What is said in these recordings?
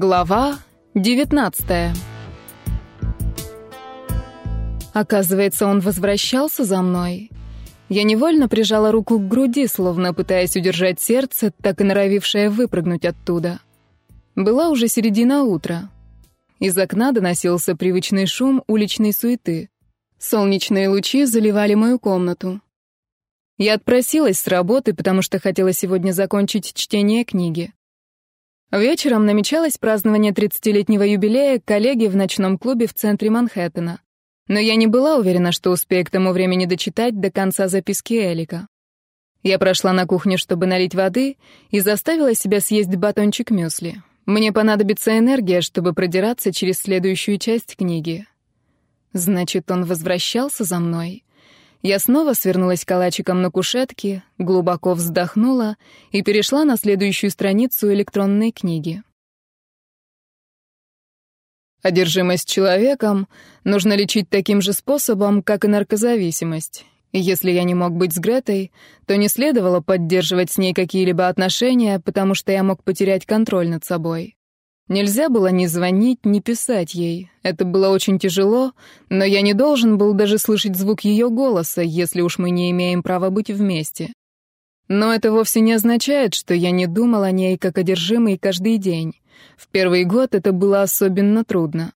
Глава 19 Оказывается, он возвращался за мной. Я невольно прижала руку к груди, словно пытаясь удержать сердце, так и норовившее выпрыгнуть оттуда. Была уже середина утра. Из окна доносился привычный шум уличной суеты. Солнечные лучи заливали мою комнату. Я отпросилась с работы, потому что хотела сегодня закончить чтение книги. Вечером намечалось празднование 30-летнего юбилея коллеги в ночном клубе в центре Манхэттена. Но я не была уверена, что успею к тому времени дочитать до конца записки Элика. Я прошла на кухню, чтобы налить воды, и заставила себя съесть батончик мюсли. Мне понадобится энергия, чтобы продираться через следующую часть книги. Значит, он возвращался за мной. Я снова свернулась калачиком на кушетке, глубоко вздохнула и перешла на следующую страницу электронной книги. Одержимость человеком нужно лечить таким же способом, как и наркозависимость. Если я не мог быть с Гретой, то не следовало поддерживать с ней какие-либо отношения, потому что я мог потерять контроль над собой. Нельзя было ни звонить, ни писать ей. Это было очень тяжело, но я не должен был даже слышать звук ее голоса, если уж мы не имеем права быть вместе. Но это вовсе не означает, что я не думал о ней как одержимый каждый день. В первый год это было особенно трудно.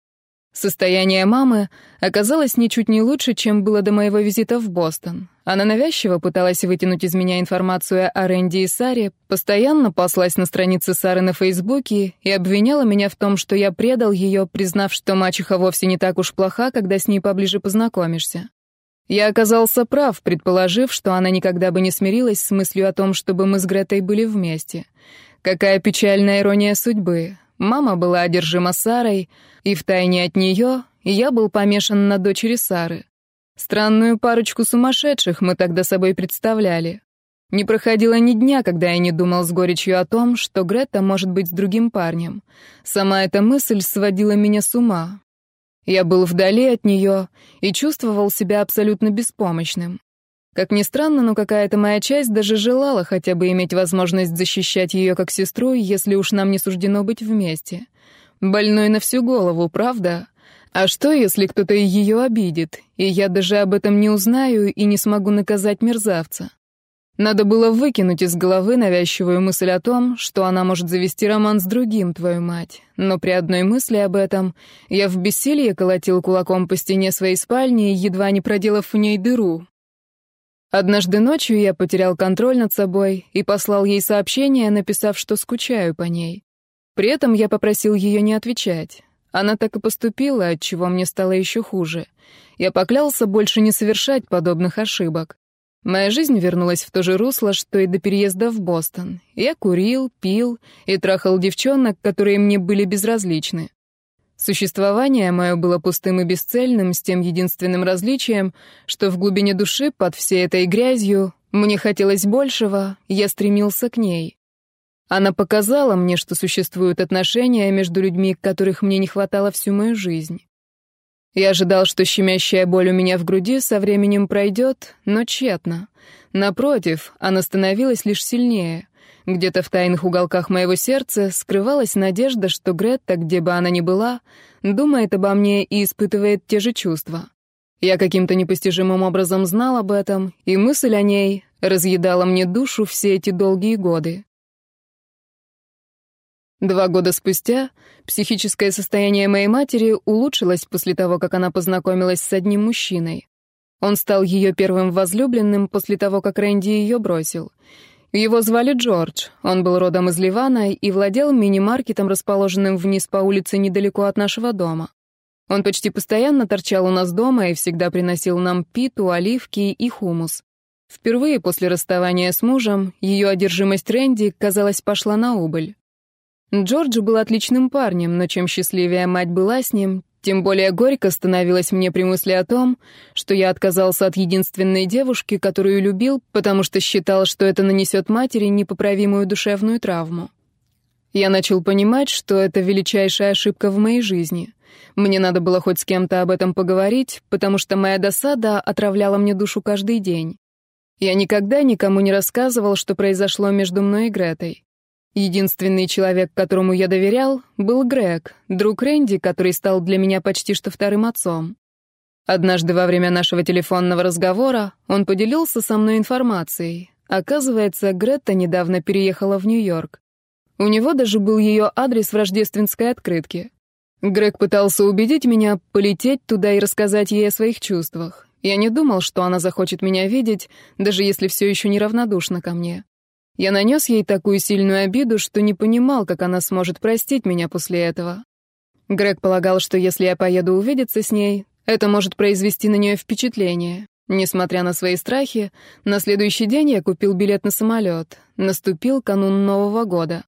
Состояние мамы оказалось ничуть не лучше, чем было до моего визита в Бостон. Она навязчиво пыталась вытянуть из меня информацию о Рэнди и Саре, постоянно послась на страницы Сары на Фейсбуке и обвиняла меня в том, что я предал ее, признав, что мачеха вовсе не так уж плоха, когда с ней поближе познакомишься. Я оказался прав, предположив, что она никогда бы не смирилась с мыслью о том, чтобы мы с Гретой были вместе. Какая печальная ирония судьбы. Мама была одержима Сарой, и втайне от нее я был помешан на дочери Сары. Странную парочку сумасшедших мы тогда собой представляли. Не проходило ни дня, когда я не думал с горечью о том, что Грета может быть с другим парнем. Сама эта мысль сводила меня с ума. Я был вдали от нее и чувствовал себя абсолютно беспомощным. Как ни странно, но какая-то моя часть даже желала хотя бы иметь возможность защищать ее как сестру, если уж нам не суждено быть вместе. Больной на всю голову, правда? А что, если кто-то ее обидит, и я даже об этом не узнаю и не смогу наказать мерзавца? Надо было выкинуть из головы навязчивую мысль о том, что она может завести роман с другим, твою мать. Но при одной мысли об этом я в бессилии колотил кулаком по стене своей спальни, едва не проделав в ней дыру, Однажды ночью я потерял контроль над собой и послал ей сообщение, написав, что скучаю по ней. При этом я попросил ее не отвечать. Она так и поступила, от чего мне стало еще хуже. Я поклялся больше не совершать подобных ошибок. Моя жизнь вернулась в то же русло, что и до переезда в Бостон. Я курил, пил и трахал девчонок, которые мне были безразличны. Существование мое было пустым и бесцельным, с тем единственным различием, что в глубине души, под всей этой грязью, мне хотелось большего, я стремился к ней. Она показала мне, что существуют отношения между людьми, которых мне не хватало всю мою жизнь. Я ожидал, что щемящая боль у меня в груди со временем пройдет, но тщетно. Напротив, она становилась лишь сильнее. Где-то в тайных уголках моего сердца скрывалась надежда, что Гретта, где бы она ни была, думает обо мне и испытывает те же чувства. Я каким-то непостижимым образом знал об этом, и мысль о ней разъедала мне душу все эти долгие годы. Два года спустя психическое состояние моей матери улучшилось после того, как она познакомилась с одним мужчиной. Он стал ее первым возлюбленным после того, как Рэнди ее бросил. Его звали Джордж. Он был родом из Ливана и владел мини-маркетом, расположенным вниз по улице недалеко от нашего дома. Он почти постоянно торчал у нас дома и всегда приносил нам питу, оливки и хумус. Впервые после расставания с мужем ее одержимость Рэнди, казалось, пошла на убыль. Джордж был отличным парнем, но чем счастливее мать была с ним, тем более горько становилось мне при мысли о том, что я отказался от единственной девушки, которую любил, потому что считал, что это нанесет матери непоправимую душевную травму. Я начал понимать, что это величайшая ошибка в моей жизни. Мне надо было хоть с кем-то об этом поговорить, потому что моя досада отравляла мне душу каждый день. Я никогда никому не рассказывал, что произошло между мной и Гретой. Единственный человек, которому я доверял, был Грег, друг Рэнди, который стал для меня почти что вторым отцом. Однажды во время нашего телефонного разговора он поделился со мной информацией. Оказывается, Гретта недавно переехала в Нью-Йорк. У него даже был ее адрес в рождественской открытке. Грег пытался убедить меня полететь туда и рассказать ей о своих чувствах. Я не думал, что она захочет меня видеть, даже если все еще неравнодушна ко мне. Я нанес ей такую сильную обиду, что не понимал, как она сможет простить меня после этого. Грег полагал, что если я поеду увидеться с ней, это может произвести на нее впечатление. Несмотря на свои страхи, на следующий день я купил билет на самолет. Наступил канун Нового года.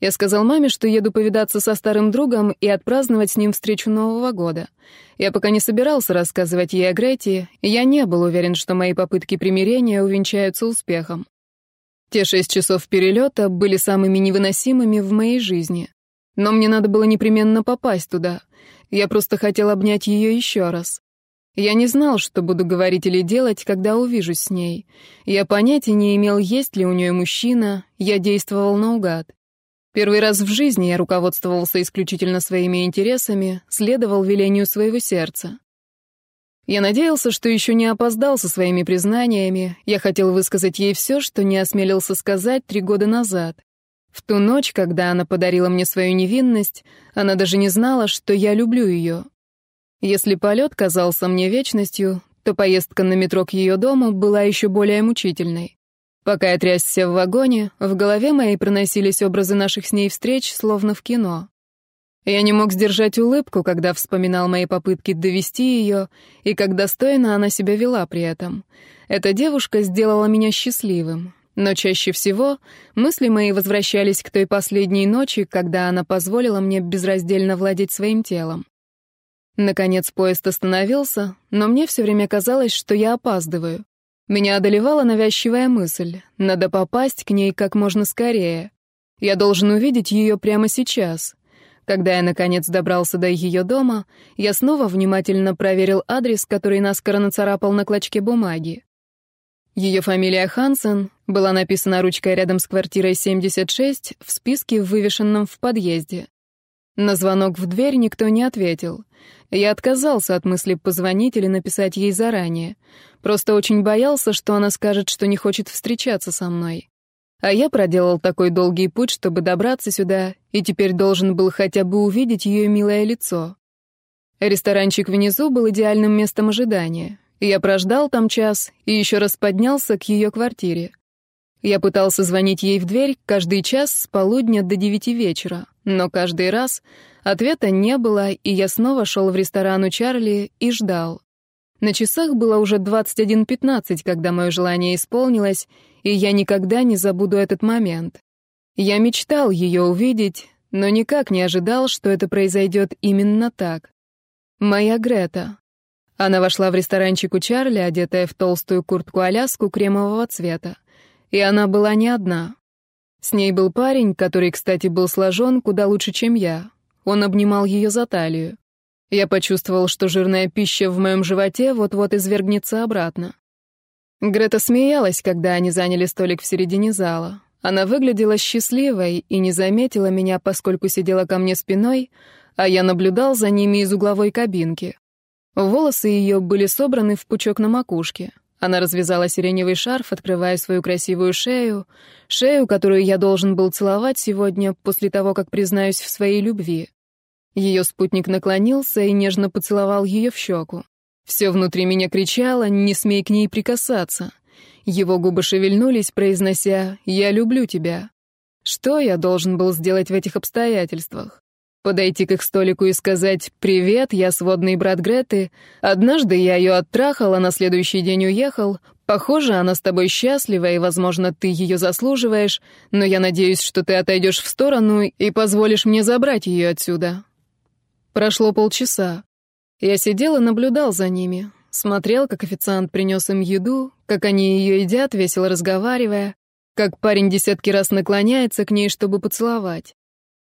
Я сказал маме, что еду повидаться со старым другом и отпраздновать с ним встречу Нового года. Я пока не собирался рассказывать ей о Грете, я не был уверен, что мои попытки примирения увенчаются успехом. Те шесть часов перелета были самыми невыносимыми в моей жизни. Но мне надо было непременно попасть туда. Я просто хотел обнять ее еще раз. Я не знал, что буду говорить или делать, когда увижусь с ней. Я понятия не имел, есть ли у нее мужчина, я действовал наугад. Первый раз в жизни я руководствовался исключительно своими интересами, следовал велению своего сердца. Я надеялся, что еще не опоздал со своими признаниями. Я хотел высказать ей все, что не осмелился сказать три года назад. В ту ночь, когда она подарила мне свою невинность, она даже не знала, что я люблю ее. Если полет казался мне вечностью, то поездка на метро к ее дому была еще более мучительной. Пока я трясся в вагоне, в голове моей проносились образы наших с ней встреч, словно в кино. Я не мог сдержать улыбку, когда вспоминал мои попытки довести ее, и как достойно она себя вела при этом. Эта девушка сделала меня счастливым. Но чаще всего мысли мои возвращались к той последней ночи, когда она позволила мне безраздельно владеть своим телом. Наконец поезд остановился, но мне все время казалось, что я опаздываю. Меня одолевала навязчивая мысль. Надо попасть к ней как можно скорее. Я должен увидеть ее прямо сейчас. Когда я, наконец, добрался до ее дома, я снова внимательно проверил адрес, который наскоро нацарапал на клочке бумаги. Ее фамилия Хансен была написана ручкой рядом с квартирой 76 в списке, вывешенном в подъезде. На звонок в дверь никто не ответил. Я отказался от мысли позвонить или написать ей заранее. Просто очень боялся, что она скажет, что не хочет встречаться со мной. А я проделал такой долгий путь, чтобы добраться сюда, и теперь должен был хотя бы увидеть ее милое лицо. Ресторанчик внизу был идеальным местом ожидания. Я прождал там час и еще раз поднялся к ее квартире. Я пытался звонить ей в дверь каждый час с полудня до девяти вечера, но каждый раз ответа не было, и я снова шел в ресторан у Чарли и ждал. На часах было уже 21.15, когда мое желание исполнилось, и я никогда не забуду этот момент. Я мечтал ее увидеть, но никак не ожидал, что это произойдет именно так. Моя Грета. Она вошла в ресторанчик у Чарли, одетая в толстую куртку-аляску кремового цвета. И она была не одна. С ней был парень, который, кстати, был сложен куда лучше, чем я. Он обнимал ее за талию. Я почувствовал, что жирная пища в моем животе вот-вот извергнется обратно. Грета смеялась, когда они заняли столик в середине зала. Она выглядела счастливой и не заметила меня, поскольку сидела ко мне спиной, а я наблюдал за ними из угловой кабинки. Волосы ее были собраны в пучок на макушке. Она развязала сиреневый шарф, открывая свою красивую шею, шею, которую я должен был целовать сегодня после того, как признаюсь в своей любви. Ее спутник наклонился и нежно поцеловал ее в щеку. Все внутри меня кричало «Не смей к ней прикасаться». Его губы шевельнулись, произнося «Я люблю тебя». Что я должен был сделать в этих обстоятельствах? Подойти к их столику и сказать «Привет, я сводный брат Греты. Однажды я ее оттрахал, а на следующий день уехал. Похоже, она с тобой счастлива, и, возможно, ты ее заслуживаешь, но я надеюсь, что ты отойдешь в сторону и позволишь мне забрать ее отсюда». Прошло полчаса. Я сидел и наблюдал за ними. Смотрел, как официант принес им еду, как они ее едят, весело разговаривая, как парень десятки раз наклоняется к ней, чтобы поцеловать.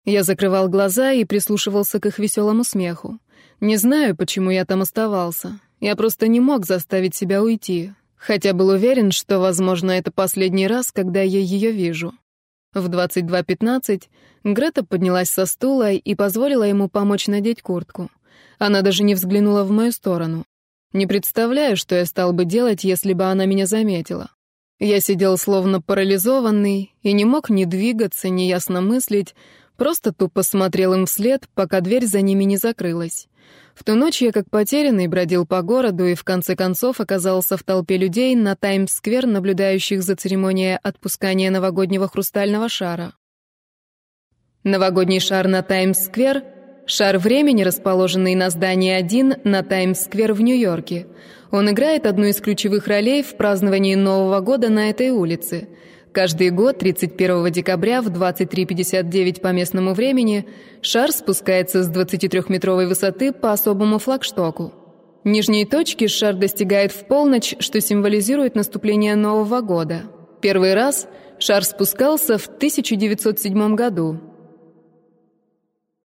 Я закрывал глаза и прислушивался к их веселому смеху. Не знаю, почему я там оставался. Я просто не мог заставить себя уйти, хотя был уверен, что, возможно, это последний раз, когда я ее вижу. В 22.15 Грета поднялась со стула и позволила ему помочь надеть куртку. Она даже не взглянула в мою сторону. Не представляю, что я стал бы делать, если бы она меня заметила. Я сидел словно парализованный и не мог ни двигаться, ни ясно мыслить, просто тупо смотрел им вслед, пока дверь за ними не закрылась. В ту ночь я как потерянный бродил по городу и в конце концов оказался в толпе людей на Таймс-сквер, наблюдающих за церемонией отпускания новогоднего хрустального шара. Новогодний шар на Таймс-сквер — шар времени, расположенный на здании 1 на Таймс-сквер в Нью-Йорке. Он играет одну из ключевых ролей в праздновании Нового года на этой улице — Каждый год, 31 декабря в 23.59 по местному времени, шар спускается с 23-метровой высоты по особому флагштоку. Нижние точки шар достигает в полночь, что символизирует наступление Нового года. Первый раз шар спускался в 1907 году.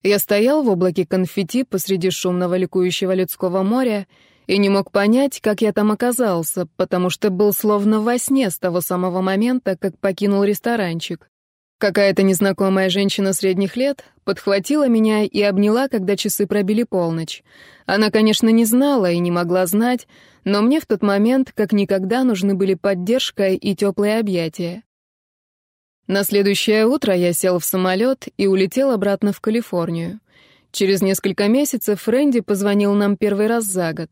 Я стоял в облаке конфетти посреди шумного ликующего людского моря и не мог понять, как я там оказался, потому что был словно во сне с того самого момента, как покинул ресторанчик. Какая-то незнакомая женщина средних лет подхватила меня и обняла, когда часы пробили полночь. Она, конечно, не знала и не могла знать, но мне в тот момент как никогда нужны были поддержка и теплые объятия. На следующее утро я сел в самолет и улетел обратно в Калифорнию. Через несколько месяцев Фрэнди позвонил нам первый раз за год.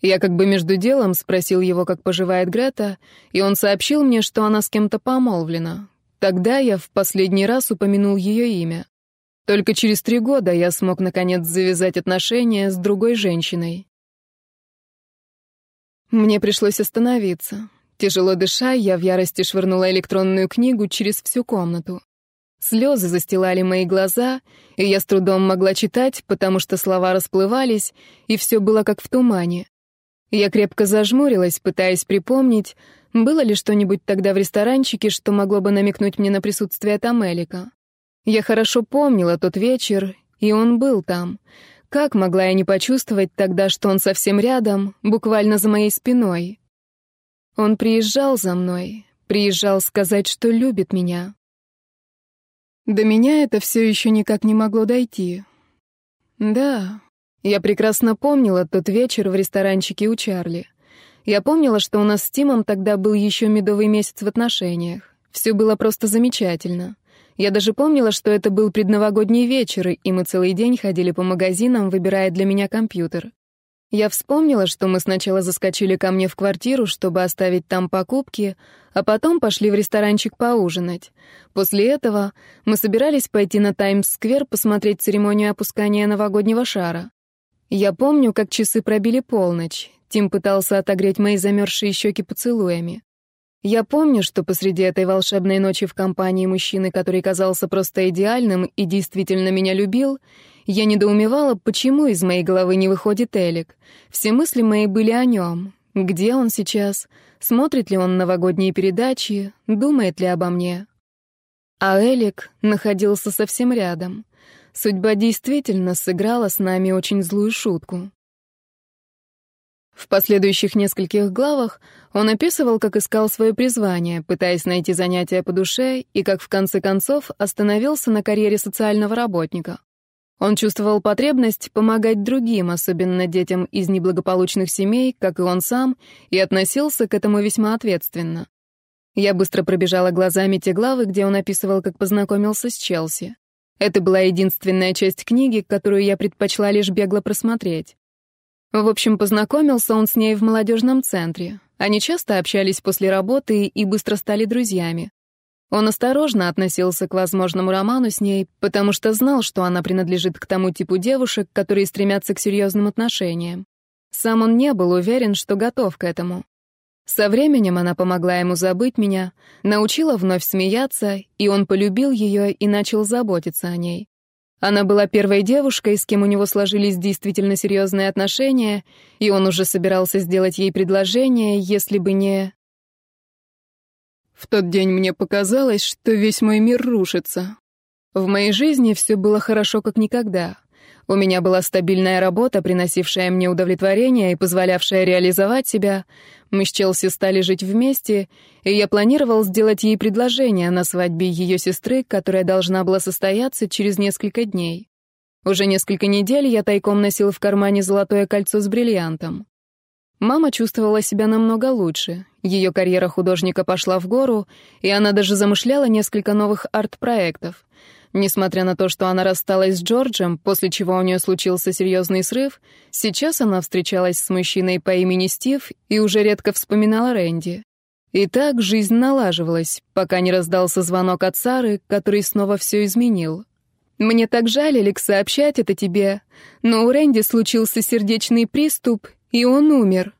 Я как бы между делом спросил его, как поживает Грета, и он сообщил мне, что она с кем-то помолвлена. Тогда я в последний раз упомянул ее имя. Только через три года я смог наконец завязать отношения с другой женщиной. Мне пришлось остановиться. Тяжело дыша, я в ярости швырнула электронную книгу через всю комнату. Слезы застилали мои глаза, и я с трудом могла читать, потому что слова расплывались, и все было как в тумане. Я крепко зажмурилась, пытаясь припомнить, было ли что-нибудь тогда в ресторанчике, что могло бы намекнуть мне на присутствие Тамелика. Я хорошо помнила тот вечер, и он был там. Как могла я не почувствовать тогда, что он совсем рядом, буквально за моей спиной? Он приезжал за мной, приезжал сказать, что любит меня. До меня это все еще никак не могло дойти. Да, я прекрасно помнила тот вечер в ресторанчике у Чарли. Я помнила, что у нас с Тимом тогда был еще медовый месяц в отношениях. Все было просто замечательно. Я даже помнила, что это был предновогодний вечер, и мы целый день ходили по магазинам, выбирая для меня компьютер. Я вспомнила, что мы сначала заскочили ко мне в квартиру, чтобы оставить там покупки, а потом пошли в ресторанчик поужинать. После этого мы собирались пойти на Таймс-сквер посмотреть церемонию опускания новогоднего шара. Я помню, как часы пробили полночь. Тим пытался отогреть мои замерзшие щеки поцелуями. Я помню, что посреди этой волшебной ночи в компании мужчины, который казался просто идеальным и действительно меня любил, я недоумевала, почему из моей головы не выходит Элик. Все мысли мои были о нем. Где он сейчас? Смотрит ли он новогодние передачи? Думает ли обо мне? А Элик находился совсем рядом. Судьба действительно сыграла с нами очень злую шутку. В последующих нескольких главах он описывал, как искал свое призвание, пытаясь найти занятие по душе, и как в конце концов остановился на карьере социального работника. Он чувствовал потребность помогать другим, особенно детям из неблагополучных семей, как и он сам, и относился к этому весьма ответственно. Я быстро пробежала глазами те главы, где он описывал, как познакомился с Челси. Это была единственная часть книги, которую я предпочла лишь бегло просмотреть. В общем, познакомился он с ней в молодежном центре. Они часто общались после работы и быстро стали друзьями. Он осторожно относился к возможному роману с ней, потому что знал, что она принадлежит к тому типу девушек, которые стремятся к серьезным отношениям. Сам он не был уверен, что готов к этому. Со временем она помогла ему забыть меня, научила вновь смеяться, и он полюбил ее и начал заботиться о ней. Она была первой девушкой, с кем у него сложились действительно серьезные отношения, и он уже собирался сделать ей предложение, если бы не... В тот день мне показалось, что весь мой мир рушится. В моей жизни все было хорошо как никогда. У меня была стабильная работа, приносившая мне удовлетворение и позволявшая реализовать себя. Мы с Челси стали жить вместе, и я планировал сделать ей предложение на свадьбе ее сестры, которая должна была состояться через несколько дней. Уже несколько недель я тайком носил в кармане золотое кольцо с бриллиантом. Мама чувствовала себя намного лучше. Ее карьера художника пошла в гору, и она даже замышляла несколько новых арт-проектов. Несмотря на то, что она рассталась с Джорджем, после чего у нее случился серьезный срыв, сейчас она встречалась с мужчиной по имени Стив и уже редко вспоминала Рэнди. И так жизнь налаживалась, пока не раздался звонок от Сары, который снова все изменил. «Мне так жаль, Алекс, сообщать это тебе, но у Рэнди случился сердечный приступ, и он умер».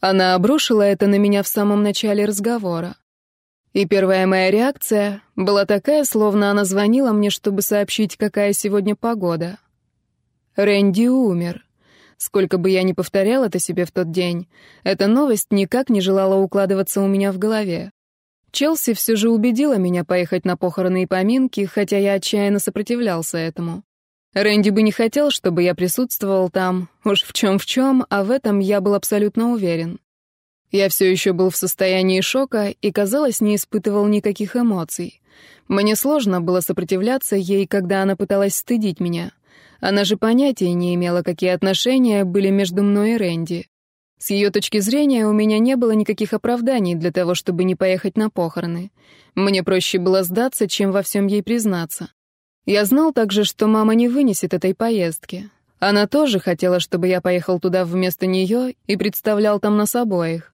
Она обрушила это на меня в самом начале разговора. И первая моя реакция была такая, словно она звонила мне, чтобы сообщить, какая сегодня погода. Рэнди умер. Сколько бы я ни повторял это себе в тот день, эта новость никак не желала укладываться у меня в голове. Челси все же убедила меня поехать на похороны и поминки, хотя я отчаянно сопротивлялся этому. Рэнди бы не хотел, чтобы я присутствовал там, уж в чем в чем, а в этом я был абсолютно уверен. Я все еще был в состоянии шока и, казалось, не испытывал никаких эмоций. Мне сложно было сопротивляться ей, когда она пыталась стыдить меня. Она же понятия не имела, какие отношения были между мной и Рэнди. С ее точки зрения у меня не было никаких оправданий для того, чтобы не поехать на похороны. Мне проще было сдаться, чем во всем ей признаться. Я знал также, что мама не вынесет этой поездки. Она тоже хотела, чтобы я поехал туда вместо нее и представлял там нас обоих.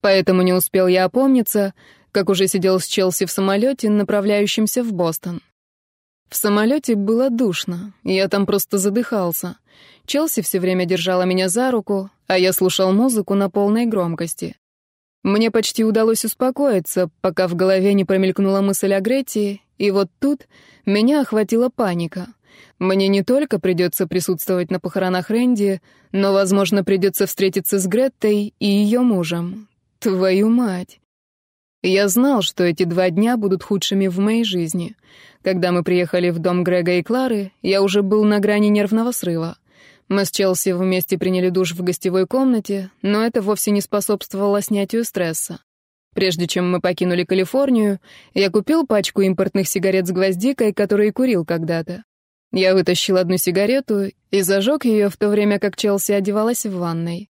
Поэтому не успел я опомниться, как уже сидел с Челси в самолете, направляющемся в Бостон. В самолете было душно, я там просто задыхался. Челси все время держала меня за руку, а я слушал музыку на полной громкости. Мне почти удалось успокоиться, пока в голове не промелькнула мысль о Гретти, и вот тут меня охватила паника. Мне не только придется присутствовать на похоронах Рэнди, но, возможно, придется встретиться с Греттой и ее мужем. Твою мать. Я знал, что эти два дня будут худшими в моей жизни. Когда мы приехали в дом Грега и Клары, я уже был на грани нервного срыва. Мы с Челси вместе приняли душ в гостевой комнате, но это вовсе не способствовало снятию стресса. Прежде чем мы покинули Калифорнию, я купил пачку импортных сигарет с гвоздикой, которые курил когда-то. Я вытащил одну сигарету и зажег ее в то время, как Челси одевалась в ванной.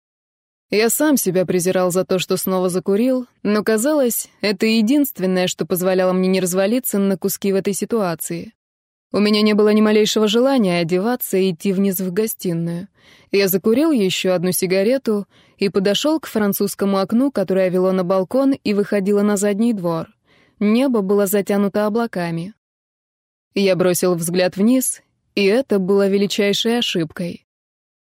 Я сам себя презирал за то, что снова закурил, но казалось, это единственное, что позволяло мне не развалиться на куски в этой ситуации. У меня не было ни малейшего желания одеваться и идти вниз в гостиную. Я закурил еще одну сигарету и подошел к французскому окну, которое вело на балкон и выходило на задний двор. Небо было затянуто облаками. Я бросил взгляд вниз, и это было величайшей ошибкой.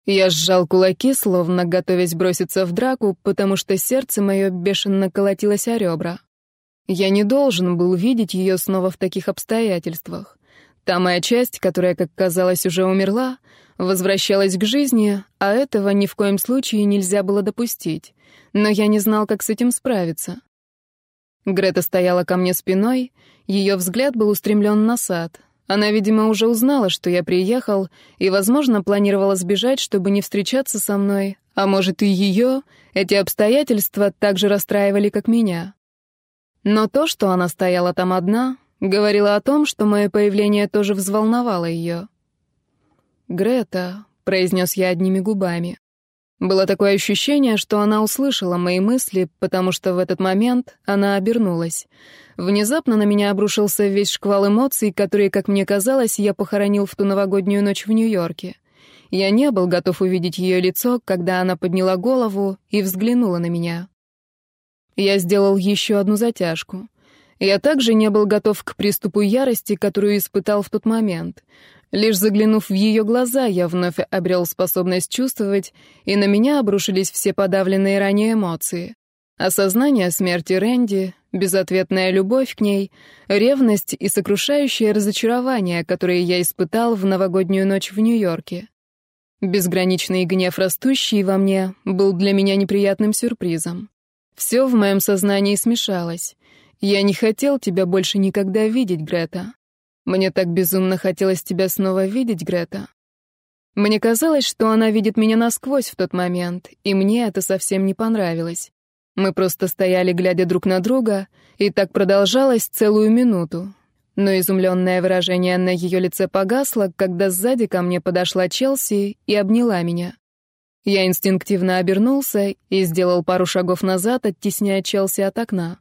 Я сжал кулаки, словно готовясь броситься в драку, потому что сердце мое бешено колотилось о ребра. Я не должен был видеть ее снова в таких обстоятельствах. Та моя часть, которая, как казалось, уже умерла, возвращалась к жизни, а этого ни в коем случае нельзя было допустить. Но я не знал, как с этим справиться. Грета стояла ко мне спиной, ее взгляд был устремлен на сад. Она, видимо, уже узнала, что я приехал, и, возможно, планировала сбежать, чтобы не встречаться со мной, а может и ее, эти обстоятельства так же расстраивали, как меня. Но то, что она стояла там одна, говорило о том, что мое появление тоже взволновало ее. «Грета», — произнес я одними губами. Было такое ощущение, что она услышала мои мысли, потому что в этот момент она обернулась. Внезапно на меня обрушился весь шквал эмоций, которые, как мне казалось, я похоронил в ту новогоднюю ночь в Нью-Йорке. Я не был готов увидеть ее лицо, когда она подняла голову и взглянула на меня. Я сделал еще одну затяжку. Я также не был готов к приступу ярости, которую испытал в тот момент. Лишь заглянув в ее глаза, я вновь обрел способность чувствовать, и на меня обрушились все подавленные ранее эмоции. Осознание смерти Рэнди, безответная любовь к ней, ревность и сокрушающее разочарование, которые я испытал в новогоднюю ночь в Нью-Йорке. Безграничный гнев, растущий во мне, был для меня неприятным сюрпризом. Все в моем сознании смешалось. Я не хотел тебя больше никогда видеть, Грета. Мне так безумно хотелось тебя снова видеть, Грета. Мне казалось, что она видит меня насквозь в тот момент, и мне это совсем не понравилось. Мы просто стояли, глядя друг на друга, и так продолжалось целую минуту. Но изумленное выражение на ее лице погасло, когда сзади ко мне подошла Челси и обняла меня. Я инстинктивно обернулся и сделал пару шагов назад, оттесняя Челси от окна.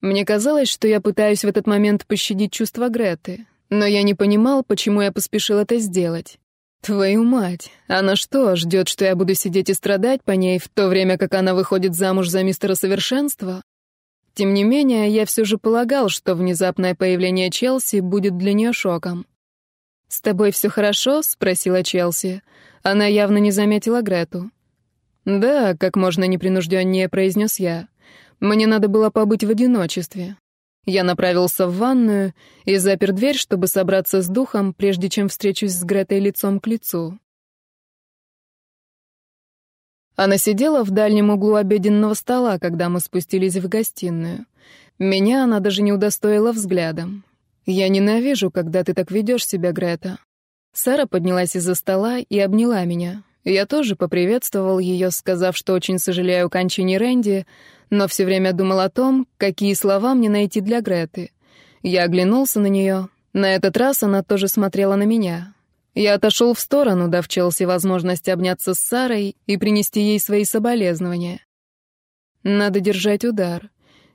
Мне казалось, что я пытаюсь в этот момент пощадить чувства Греты, но я не понимал, почему я поспешил это сделать. Твою мать, она что, ждет, что я буду сидеть и страдать по ней, в то время как она выходит замуж за мистера Совершенства? Тем не менее, я все же полагал, что внезапное появление Челси будет для нее шоком. «С тобой все хорошо?» — спросила Челси. Она явно не заметила Грету. «Да», — как можно непринужденнее произнес я. «Мне надо было побыть в одиночестве». Я направился в ванную и запер дверь, чтобы собраться с духом, прежде чем встречусь с Гретой лицом к лицу. Она сидела в дальнем углу обеденного стола, когда мы спустились в гостиную. Меня она даже не удостоила взглядом. «Я ненавижу, когда ты так ведешь себя, Грета». Сара поднялась из-за стола и обняла меня. Я тоже поприветствовал ее, сказав, что очень сожалею о кончине Рэнди, но все время думал о том, какие слова мне найти для Греты. Я оглянулся на нее. На этот раз она тоже смотрела на меня. Я отошел в сторону, дав Челси возможность обняться с Сарой и принести ей свои соболезнования. Надо держать удар.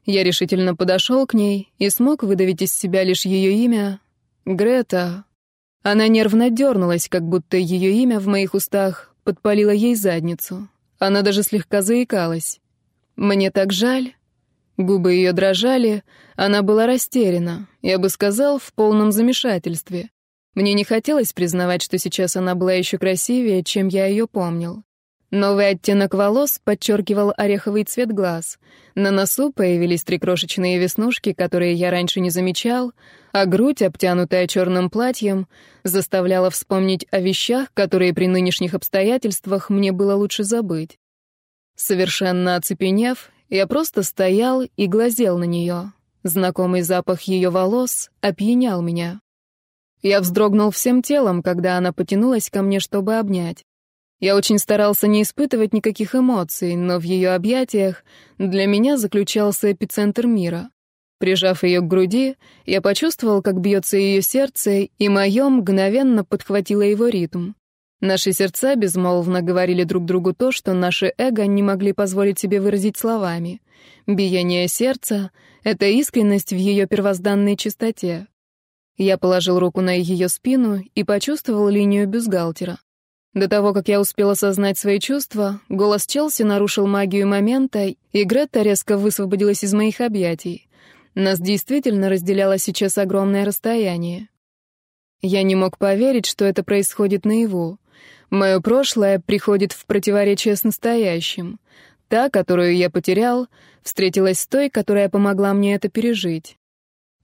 Я решительно подошел к ней и смог выдавить из себя лишь ее имя — Грета. Она нервно дернулась, как будто ее имя в моих устах подпалило ей задницу. Она даже слегка заикалась. «Мне так жаль». Губы ее дрожали, она была растеряна, я бы сказал, в полном замешательстве. Мне не хотелось признавать, что сейчас она была еще красивее, чем я ее помнил. Новый оттенок волос подчеркивал ореховый цвет глаз. На носу появились три крошечные веснушки, которые я раньше не замечал, а грудь, обтянутая черным платьем, заставляла вспомнить о вещах, которые при нынешних обстоятельствах мне было лучше забыть. Совершенно оцепенев, я просто стоял и глазел на нее. Знакомый запах ее волос опьянял меня. Я вздрогнул всем телом, когда она потянулась ко мне, чтобы обнять. Я очень старался не испытывать никаких эмоций, но в ее объятиях для меня заключался эпицентр мира. Прижав ее к груди, я почувствовал, как бьется ее сердце, и мое мгновенно подхватило его ритм. Наши сердца безмолвно говорили друг другу то, что наши эго не могли позволить себе выразить словами. Биение сердца — это искренность в ее первозданной чистоте. Я положил руку на ее спину и почувствовал линию бюстгальтера. До того, как я успел осознать свои чувства, голос Челси нарушил магию момента, и Гретта резко высвободилась из моих объятий. Нас действительно разделяло сейчас огромное расстояние. Я не мог поверить, что это происходит наяву. Мое прошлое приходит в противоречие с настоящим. Та, которую я потерял, встретилась с той, которая помогла мне это пережить.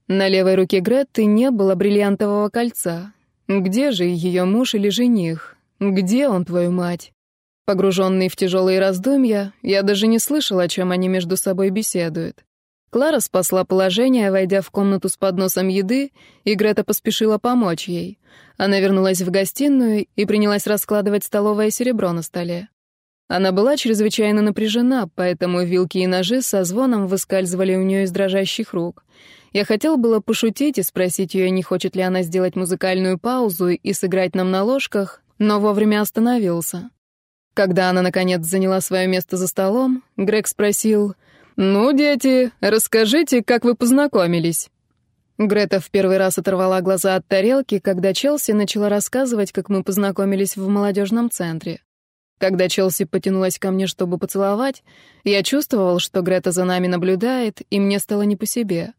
На левой руке Гретты не было бриллиантового кольца. Где же ее муж или жених? Где он, твою мать? Погруженный в тяжелые раздумья, я даже не слышал, о чем они между собой беседуют. Клара спасла положение, войдя в комнату с подносом еды, и Грета поспешила помочь ей. Она вернулась в гостиную и принялась раскладывать столовое серебро на столе. Она была чрезвычайно напряжена, поэтому вилки и ножи со звоном выскальзывали у нее из дрожащих рук. Я хотел было пошутить и спросить ее, не хочет ли она сделать музыкальную паузу и сыграть нам на ложках, но вовремя остановился. Когда она, наконец, заняла свое место за столом, Грег спросил, «Ну, дети, расскажите, как вы познакомились?» Грета в первый раз оторвала глаза от тарелки, когда Челси начала рассказывать, как мы познакомились в молодежном центре. Когда Челси потянулась ко мне, чтобы поцеловать, я чувствовал, что Грета за нами наблюдает, и мне стало не по себе.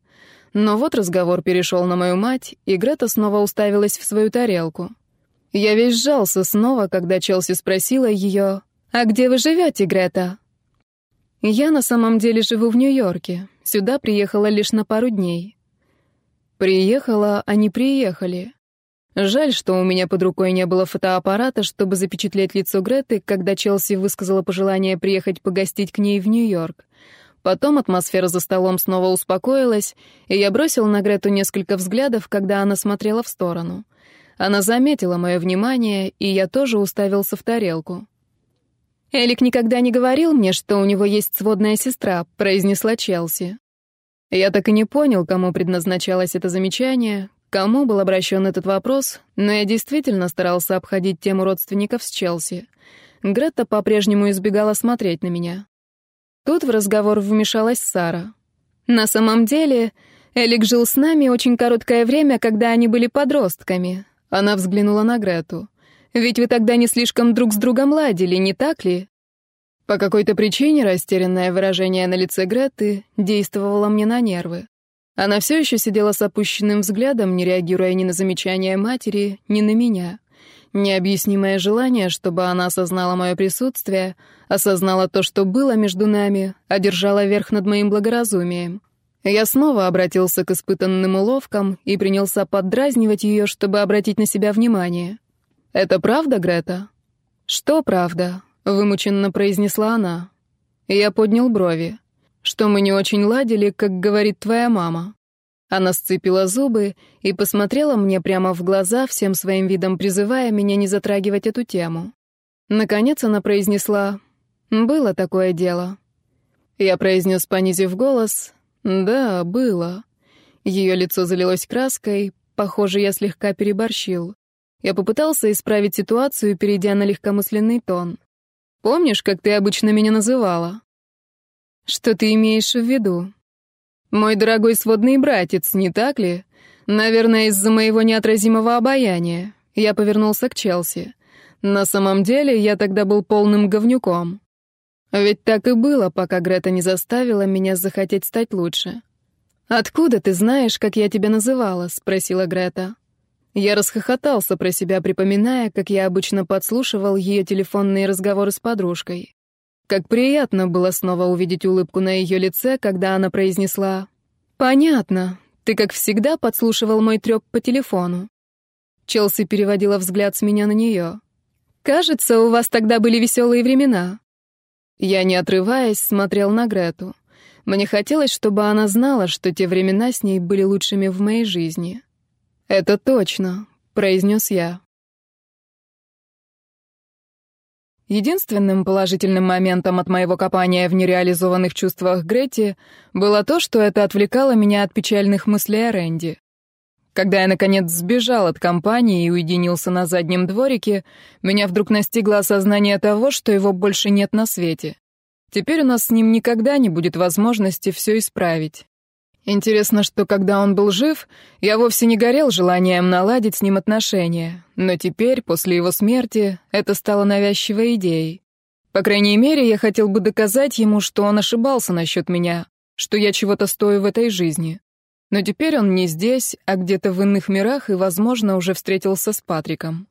Но вот разговор перешел на мою мать, и Грета снова уставилась в свою тарелку. Я весь сжался снова, когда Челси спросила ее, «А где вы живете, Грета?» «Я на самом деле живу в Нью-Йорке. Сюда приехала лишь на пару дней». «Приехала, а не приехали». Жаль, что у меня под рукой не было фотоаппарата, чтобы запечатлеть лицо Греты, когда Челси высказала пожелание приехать погостить к ней в Нью-Йорк. Потом атмосфера за столом снова успокоилась, и я бросил на Грету несколько взглядов, когда она смотрела в сторону. Она заметила мое внимание, и я тоже уставился в тарелку. «Элик никогда не говорил мне, что у него есть сводная сестра», — произнесла Челси. Я так и не понял, кому предназначалось это замечание, кому был обращен этот вопрос, но я действительно старался обходить тему родственников с Челси. Гретта по-прежнему избегала смотреть на меня. Тут в разговор вмешалась Сара. «На самом деле, Элик жил с нами очень короткое время, когда они были подростками». Она взглянула на Грету. «Ведь вы тогда не слишком друг с другом ладили, не так ли?» По какой-то причине растерянное выражение на лице Греты действовало мне на нервы. Она все еще сидела с опущенным взглядом, не реагируя ни на замечания матери, ни на меня. Необъяснимое желание, чтобы она осознала мое присутствие, осознала то, что было между нами, одержала верх над моим благоразумием. Я снова обратился к испытанным уловкам и принялся поддразнивать ее, чтобы обратить на себя внимание. «Это правда, Грета?» «Что правда?» вымученно произнесла она. Я поднял брови. Что мы не очень ладили, как говорит твоя мама. Она сцепила зубы и посмотрела мне прямо в глаза, всем своим видом призывая меня не затрагивать эту тему. Наконец она произнесла «Было такое дело». Я произнес, понизив голос «Да, было». Ее лицо залилось краской, похоже, я слегка переборщил. Я попытался исправить ситуацию, перейдя на легкомысленный тон. Помнишь, как ты обычно меня называла? Что ты имеешь в виду? Мой дорогой сводный братец, не так ли? Наверное, из-за моего неотразимого обаяния. Я повернулся к Челси. На самом деле, я тогда был полным говнюком. Ведь так и было, пока Грета не заставила меня захотеть стать лучше. «Откуда ты знаешь, как я тебя называла?» — спросила Грета. Я расхохотался про себя, припоминая, как я обычно подслушивал ее телефонные разговоры с подружкой. Как приятно было снова увидеть улыбку на ее лице, когда она произнесла «Понятно, ты, как всегда, подслушивал мой трёп по телефону». Челси переводила взгляд с меня на нее. «Кажется, у вас тогда были веселые времена». Я, не отрываясь, смотрел на Грету. Мне хотелось, чтобы она знала, что те времена с ней были лучшими в моей жизни. «Это точно», — произнес я. Единственным положительным моментом от моего копания в нереализованных чувствах Грети было то, что это отвлекало меня от печальных мыслей о Рэнди. Когда я, наконец, сбежал от компании и уединился на заднем дворике, меня вдруг настигло осознание того, что его больше нет на свете. Теперь у нас с ним никогда не будет возможности все исправить. Интересно, что когда он был жив, я вовсе не горел желанием наладить с ним отношения, но теперь, после его смерти, это стало навязчивой идеей. По крайней мере, я хотел бы доказать ему, что он ошибался насчет меня, что я чего-то стою в этой жизни. Но теперь он не здесь, а где-то в иных мирах и, возможно, уже встретился с Патриком.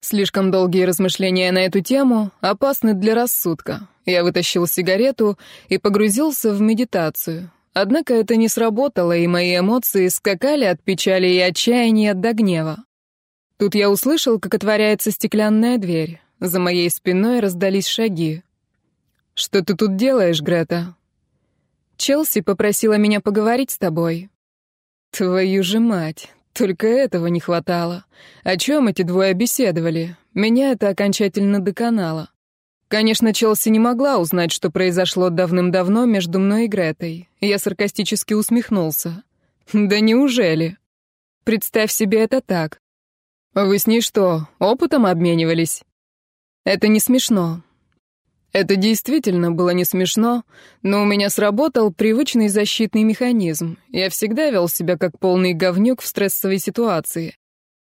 Слишком долгие размышления на эту тему опасны для рассудка. Я вытащил сигарету и погрузился в медитацию, Однако это не сработало, и мои эмоции скакали от печали и отчаяния до гнева. Тут я услышал, как отворяется стеклянная дверь. За моей спиной раздались шаги. «Что ты тут делаешь, Грета?» «Челси попросила меня поговорить с тобой». «Твою же мать, только этого не хватало. О чем эти двое беседовали? Меня это окончательно доконало. Конечно, Челси не могла узнать, что произошло давным-давно между мной и Гретой. Я саркастически усмехнулся. «Да неужели?» «Представь себе это так. Вы с ней что, опытом обменивались?» «Это не смешно». Это действительно было не смешно, но у меня сработал привычный защитный механизм. Я всегда вел себя как полный говнюк в стрессовой ситуации.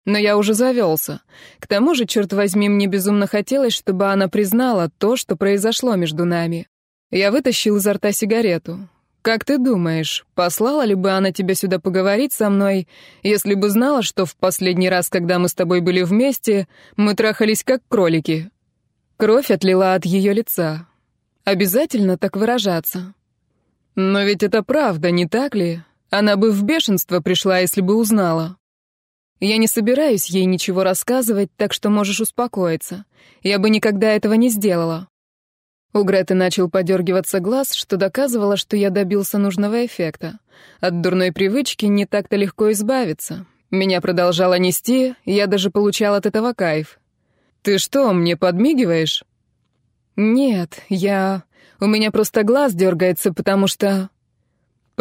Но я уже завелся. К тому же, черт возьми, мне безумно хотелось, чтобы она признала то, что произошло между нами. Я вытащил изо рта сигарету. «Как ты думаешь, послала ли бы она тебя сюда поговорить со мной, если бы знала, что в последний раз, когда мы с тобой были вместе, мы трахались как кролики?» Кровь отлила от ее лица. Обязательно так выражаться. «Но ведь это правда, не так ли? Она бы в бешенство пришла, если бы узнала». Я не собираюсь ей ничего рассказывать, так что можешь успокоиться. Я бы никогда этого не сделала». У Греты начал подергиваться глаз, что доказывало, что я добился нужного эффекта. От дурной привычки не так-то легко избавиться. Меня продолжало нести, я даже получал от этого кайф. «Ты что, мне подмигиваешь?» «Нет, я... У меня просто глаз дергается, потому что...»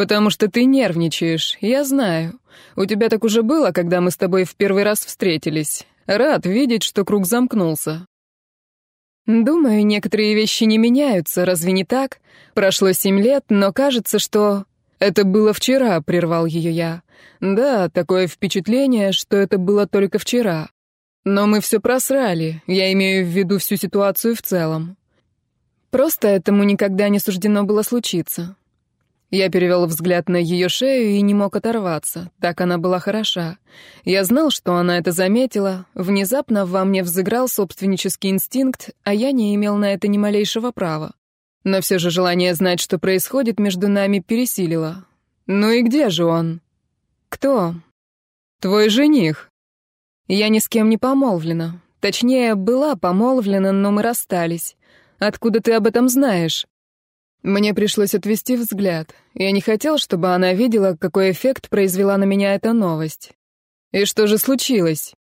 «Потому что ты нервничаешь, я знаю. У тебя так уже было, когда мы с тобой в первый раз встретились. Рад видеть, что круг замкнулся». «Думаю, некоторые вещи не меняются, разве не так? Прошло семь лет, но кажется, что...» «Это было вчера», — прервал ее я. «Да, такое впечатление, что это было только вчера. Но мы все просрали, я имею в виду всю ситуацию в целом. Просто этому никогда не суждено было случиться. Я перевел взгляд на ее шею и не мог оторваться. Так она была хороша. Я знал, что она это заметила. Внезапно во мне взыграл собственнический инстинкт, а я не имел на это ни малейшего права. Но все же желание знать, что происходит между нами, пересилило. «Ну и где же он?» «Кто?» «Твой жених». «Я ни с кем не помолвлена. Точнее, была помолвлена, но мы расстались. Откуда ты об этом знаешь?» Мне пришлось отвести взгляд. Я не хотел, чтобы она видела, какой эффект произвела на меня эта новость. И что же случилось?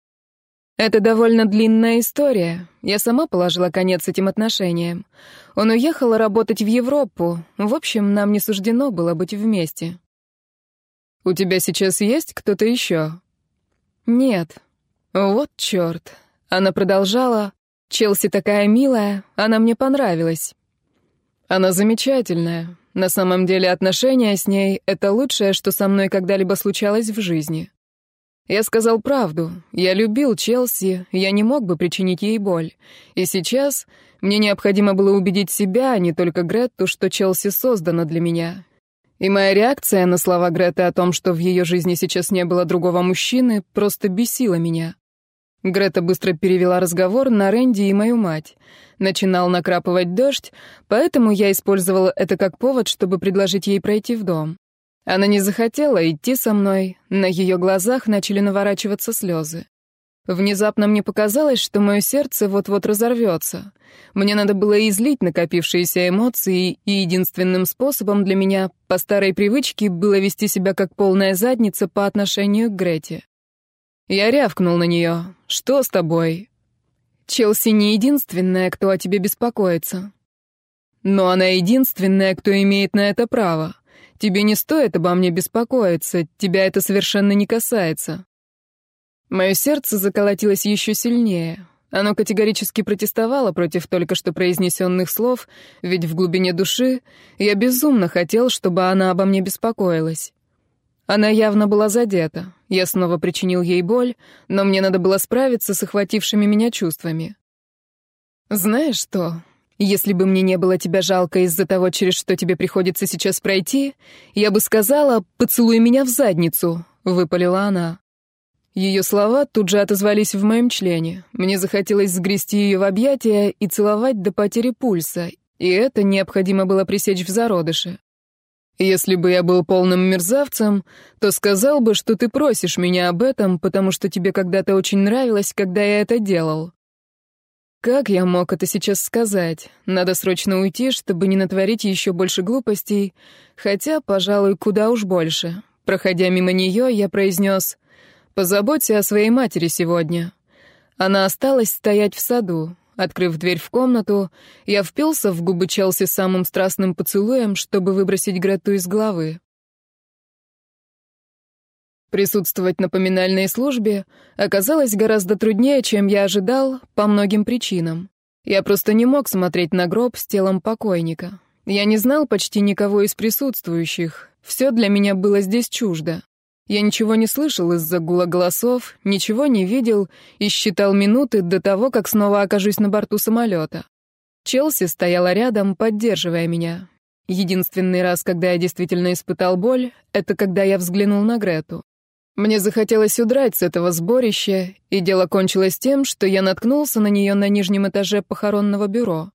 Это довольно длинная история. Я сама положила конец этим отношениям. Он уехал работать в Европу. В общем, нам не суждено было быть вместе. У тебя сейчас есть кто-то еще? Нет. Вот черт. Она продолжала. Челси такая милая, она мне понравилась. Она замечательная. На самом деле отношения с ней — это лучшее, что со мной когда-либо случалось в жизни. Я сказал правду. Я любил Челси, я не мог бы причинить ей боль. И сейчас мне необходимо было убедить себя, а не только Гретту, что Челси создана для меня. И моя реакция на слова Греты о том, что в ее жизни сейчас не было другого мужчины, просто бесила меня. Грета быстро перевела разговор на Рэнди и мою мать. Начинал накрапывать дождь, поэтому я использовала это как повод, чтобы предложить ей пройти в дом. Она не захотела идти со мной, на ее глазах начали наворачиваться слезы. Внезапно мне показалось, что мое сердце вот-вот разорвется. Мне надо было излить накопившиеся эмоции, и единственным способом для меня, по старой привычке, было вести себя как полная задница по отношению к Грете. Я рявкнул на нее. «Что с тобой?» «Челси не единственная, кто о тебе беспокоится». «Но она единственная, кто имеет на это право. Тебе не стоит обо мне беспокоиться, тебя это совершенно не касается». Мое сердце заколотилось еще сильнее. Оно категорически протестовало против только что произнесенных слов, ведь в глубине души я безумно хотел, чтобы она обо мне беспокоилась. Она явно была задета. Я снова причинил ей боль, но мне надо было справиться с охватившими меня чувствами. «Знаешь что? Если бы мне не было тебя жалко из-за того, через что тебе приходится сейчас пройти, я бы сказала «поцелуй меня в задницу», — выпалила она. Ее слова тут же отозвались в моем члене. Мне захотелось сгрести ее в объятия и целовать до потери пульса, и это необходимо было пресечь в зародыше. Если бы я был полным мерзавцем, то сказал бы, что ты просишь меня об этом, потому что тебе когда-то очень нравилось, когда я это делал. Как я мог это сейчас сказать? Надо срочно уйти, чтобы не натворить еще больше глупостей, хотя, пожалуй, куда уж больше. Проходя мимо нее, я произнес «Позаботься о своей матери сегодня». Она осталась стоять в саду. Открыв дверь в комнату, я впился в губы Челси самым страстным поцелуем, чтобы выбросить Грету из головы. Присутствовать на поминальной службе оказалось гораздо труднее, чем я ожидал, по многим причинам. Я просто не мог смотреть на гроб с телом покойника. Я не знал почти никого из присутствующих. Все для меня было здесь чуждо. Я ничего не слышал из-за гула голосов, ничего не видел и считал минуты до того, как снова окажусь на борту самолета. Челси стояла рядом, поддерживая меня. Единственный раз, когда я действительно испытал боль, это когда я взглянул на Грету. Мне захотелось удрать с этого сборища, и дело кончилось тем, что я наткнулся на нее на нижнем этаже похоронного бюро.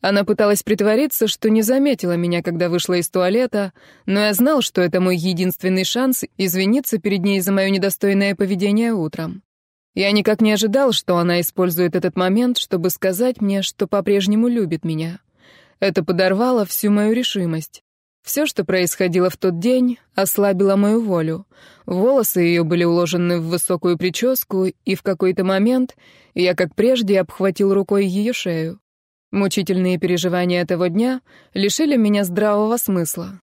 Она пыталась притвориться, что не заметила меня, когда вышла из туалета, но я знал, что это мой единственный шанс извиниться перед ней за мое недостойное поведение утром. Я никак не ожидал, что она использует этот момент, чтобы сказать мне, что по-прежнему любит меня. Это подорвало всю мою решимость. Все, что происходило в тот день, ослабило мою волю. Волосы ее были уложены в высокую прическу, и в какой-то момент я, как прежде, обхватил рукой ее шею. Мучительные переживания этого дня лишили меня здравого смысла.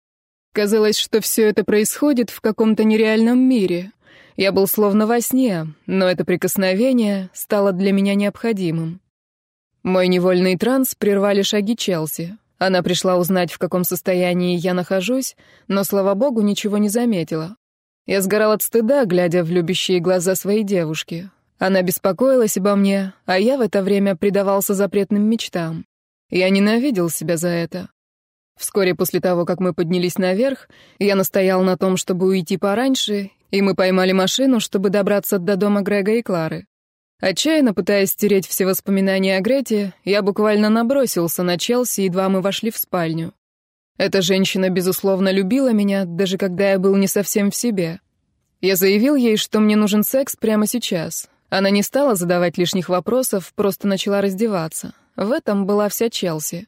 Казалось, что все это происходит в каком-то нереальном мире. Я был словно во сне, но это прикосновение стало для меня необходимым. Мой невольный транс прервали шаги Челси. Она пришла узнать, в каком состоянии я нахожусь, но, слава богу, ничего не заметила. Я сгорал от стыда, глядя в любящие глаза своей девушки. Она беспокоилась обо мне, а я в это время предавался запретным мечтам. Я ненавидел себя за это. Вскоре после того, как мы поднялись наверх, я настоял на том, чтобы уйти пораньше, и мы поймали машину, чтобы добраться до дома Грега и Клары. Отчаянно пытаясь стереть все воспоминания о Грете, я буквально набросился на Челси, едва мы вошли в спальню. Эта женщина, безусловно, любила меня, даже когда я был не совсем в себе. Я заявил ей, что мне нужен секс прямо сейчас. Она не стала задавать лишних вопросов, просто начала раздеваться. В этом была вся Челси.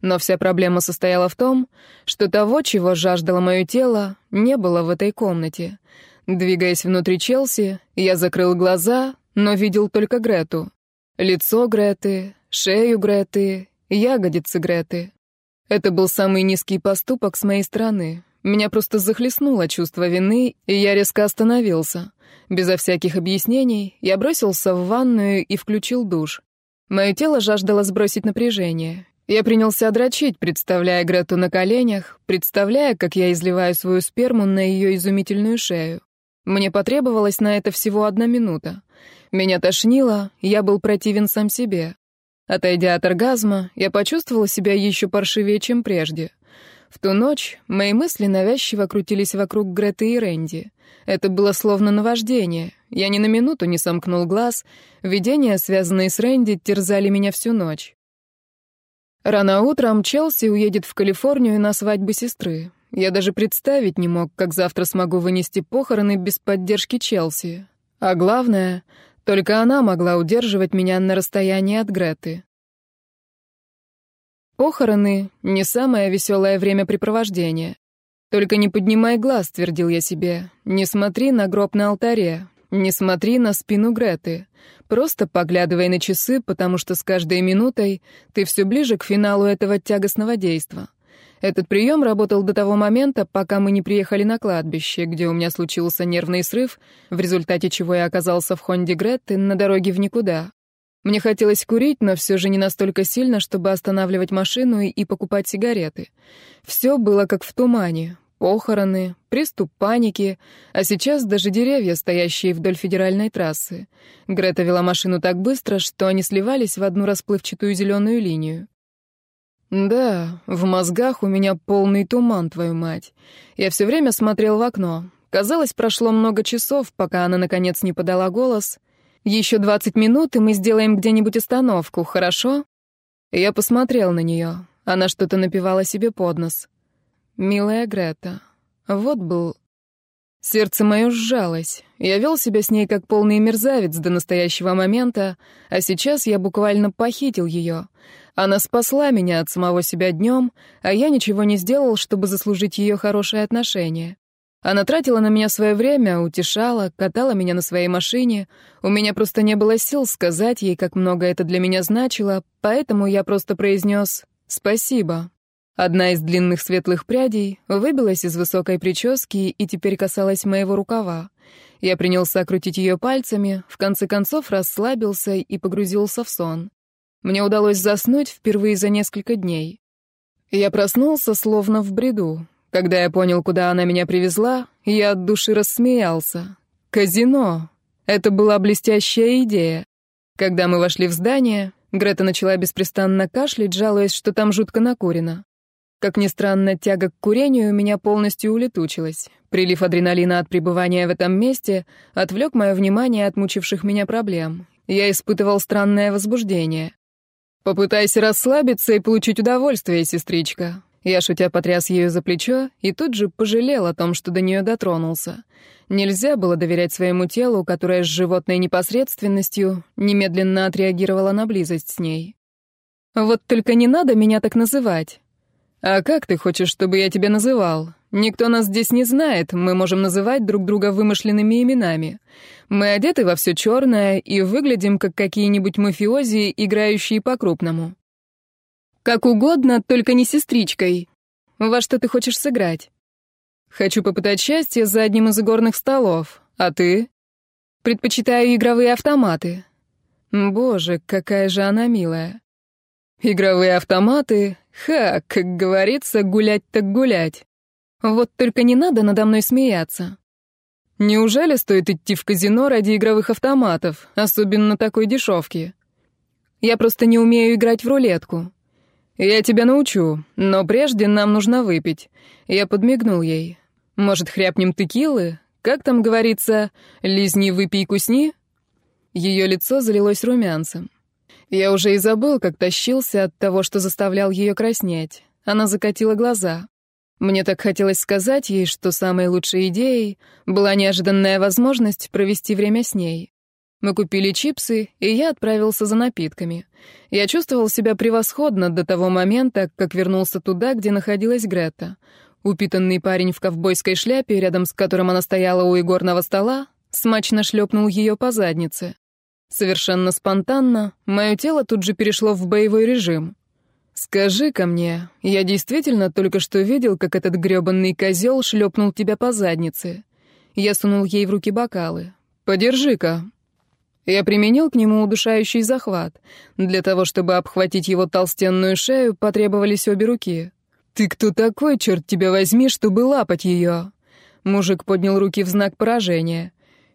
Но вся проблема состояла в том, что того, чего жаждало мое тело, не было в этой комнате. Двигаясь внутри Челси, я закрыл глаза, но видел только Грету. Лицо Греты, шею Греты, ягодицы Греты. Это был самый низкий поступок с моей стороны. Меня просто захлестнуло чувство вины, и я резко остановился. Безо всяких объяснений я бросился в ванную и включил душ. Мое тело жаждало сбросить напряжение. Я принялся дрочить, представляя Грету на коленях, представляя, как я изливаю свою сперму на ее изумительную шею. Мне потребовалось на это всего одна минута. Меня тошнило, я был противен сам себе. Отойдя от оргазма, я почувствовал себя еще паршивее, чем прежде. В ту ночь мои мысли навязчиво крутились вокруг Греты и Рэнди. Это было словно наваждение. Я ни на минуту не сомкнул глаз. Видения, связанные с Рэнди, терзали меня всю ночь. Рано утром Челси уедет в Калифорнию на свадьбу сестры. Я даже представить не мог, как завтра смогу вынести похороны без поддержки Челси. А главное, только она могла удерживать меня на расстоянии от Греты. Похороны — не самое веселое времяпрепровождение. «Только не поднимай глаз», — твердил я себе. «Не смотри на гроб на алтаре. Не смотри на спину Греты. Просто поглядывай на часы, потому что с каждой минутой ты все ближе к финалу этого тягостного действа». Этот прием работал до того момента, пока мы не приехали на кладбище, где у меня случился нервный срыв, в результате чего я оказался в Хонде Гретты на дороге в никуда. Мне хотелось курить, но все же не настолько сильно, чтобы останавливать машину и покупать сигареты. Все было как в тумане. Похороны, приступ паники, а сейчас даже деревья, стоящие вдоль федеральной трассы. Грета вела машину так быстро, что они сливались в одну расплывчатую зеленую линию. Да, в мозгах у меня полный туман, твою мать. Я все время смотрел в окно. Казалось, прошло много часов, пока она наконец не подала голос. Еще двадцать минут, и мы сделаем где-нибудь остановку, хорошо? Я посмотрел на нее. Она что-то напевала себе под нос. Милая Грета. Вот был Сердце мое сжалось. Я вел себя с ней как полный мерзавец до настоящего момента, а сейчас я буквально похитил ее. Она спасла меня от самого себя днем, а я ничего не сделал, чтобы заслужить ее хорошее отношение. Она тратила на меня свое время, утешала, катала меня на своей машине. У меня просто не было сил сказать ей, как много это для меня значило, поэтому я просто произнес «спасибо». Одна из длинных светлых прядей выбилась из высокой прически и теперь касалась моего рукава. Я принялся крутить ее пальцами, в конце концов расслабился и погрузился в сон. Мне удалось заснуть впервые за несколько дней. Я проснулся словно в бреду. Когда я понял, куда она меня привезла, я от души рассмеялся. Казино! Это была блестящая идея. Когда мы вошли в здание, Грета начала беспрестанно кашлять, жалуясь, что там жутко накурено. Как ни странно, тяга к курению у меня полностью улетучилась. Прилив адреналина от пребывания в этом месте отвлек мое внимание от мучивших меня проблем. Я испытывал странное возбуждение. «Попытайся расслабиться и получить удовольствие, сестричка». Я, шутя, потряс ее за плечо и тут же пожалел о том, что до нее дотронулся. Нельзя было доверять своему телу, которое с животной непосредственностью немедленно отреагировало на близость с ней. «Вот только не надо меня так называть». «А как ты хочешь, чтобы я тебя называл? Никто нас здесь не знает, мы можем называть друг друга вымышленными именами. Мы одеты во все черное и выглядим как какие-нибудь мафиози, играющие по-крупному. Как угодно, только не сестричкой. Во что ты хочешь сыграть? Хочу попытать счастье за одним из игорных столов. А ты? Предпочитаю игровые автоматы. Боже, какая же она милая. Игровые автоматы? Ха, как говорится, гулять так гулять. Вот только не надо надо мной смеяться. Неужели стоит идти в казино ради игровых автоматов, особенно такой дешевки? Я просто не умею играть в рулетку. Я тебя научу, но прежде нам нужно выпить. Я подмигнул ей. Может, хряпнем текилы? Как там говорится, лизни, выпей, кусни? Ее лицо залилось румянцем. Я уже и забыл, как тащился от того, что заставлял ее краснеть. Она закатила глаза. Мне так хотелось сказать ей, что самой лучшей идеей была неожиданная возможность провести время с ней. Мы купили чипсы, и я отправился за напитками. Я чувствовал себя превосходно до того момента, как вернулся туда, где находилась Грета. Упитанный парень в ковбойской шляпе, рядом с которым она стояла у игорного стола, смачно шлепнул ее по заднице. Совершенно спонтанно мое тело тут же перешло в боевой режим. «Скажи-ка мне, я действительно только что видел, как этот грёбаный козел шлепнул тебя по заднице?» Я сунул ей в руки бокалы. «Подержи-ка». Я применил к нему удушающий захват. Для того, чтобы обхватить его толстенную шею, потребовались обе руки. «Ты кто такой, черт тебя возьми, чтобы лапать ее?» Мужик поднял руки в знак поражения.